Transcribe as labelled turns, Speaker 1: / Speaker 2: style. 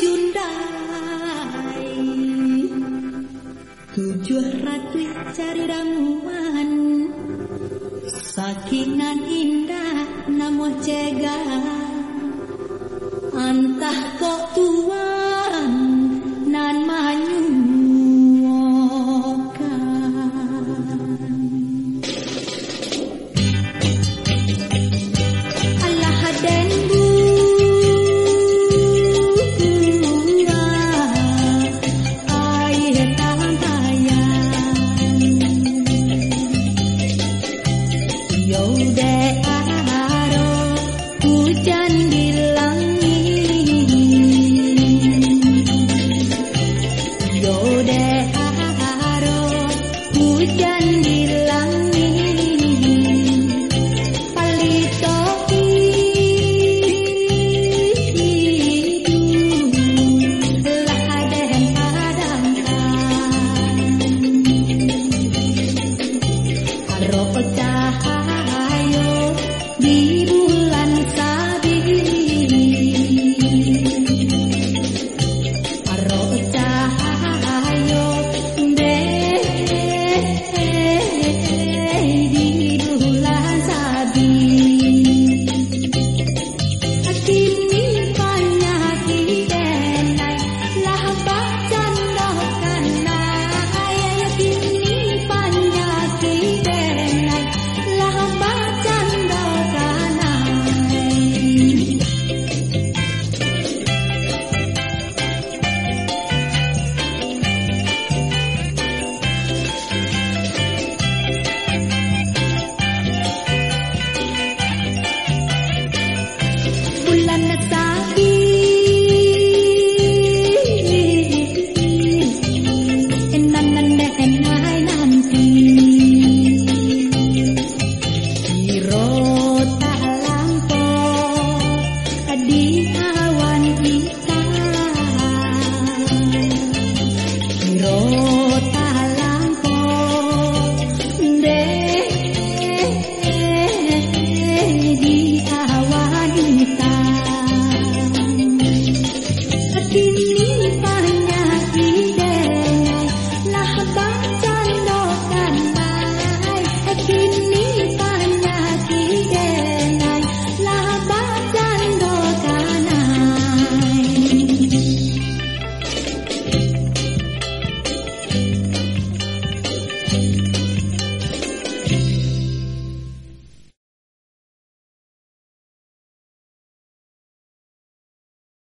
Speaker 1: Jundai Tujuh ratu cari ramuan sakinan indah namun cegah. Antah kok tua day. Oh.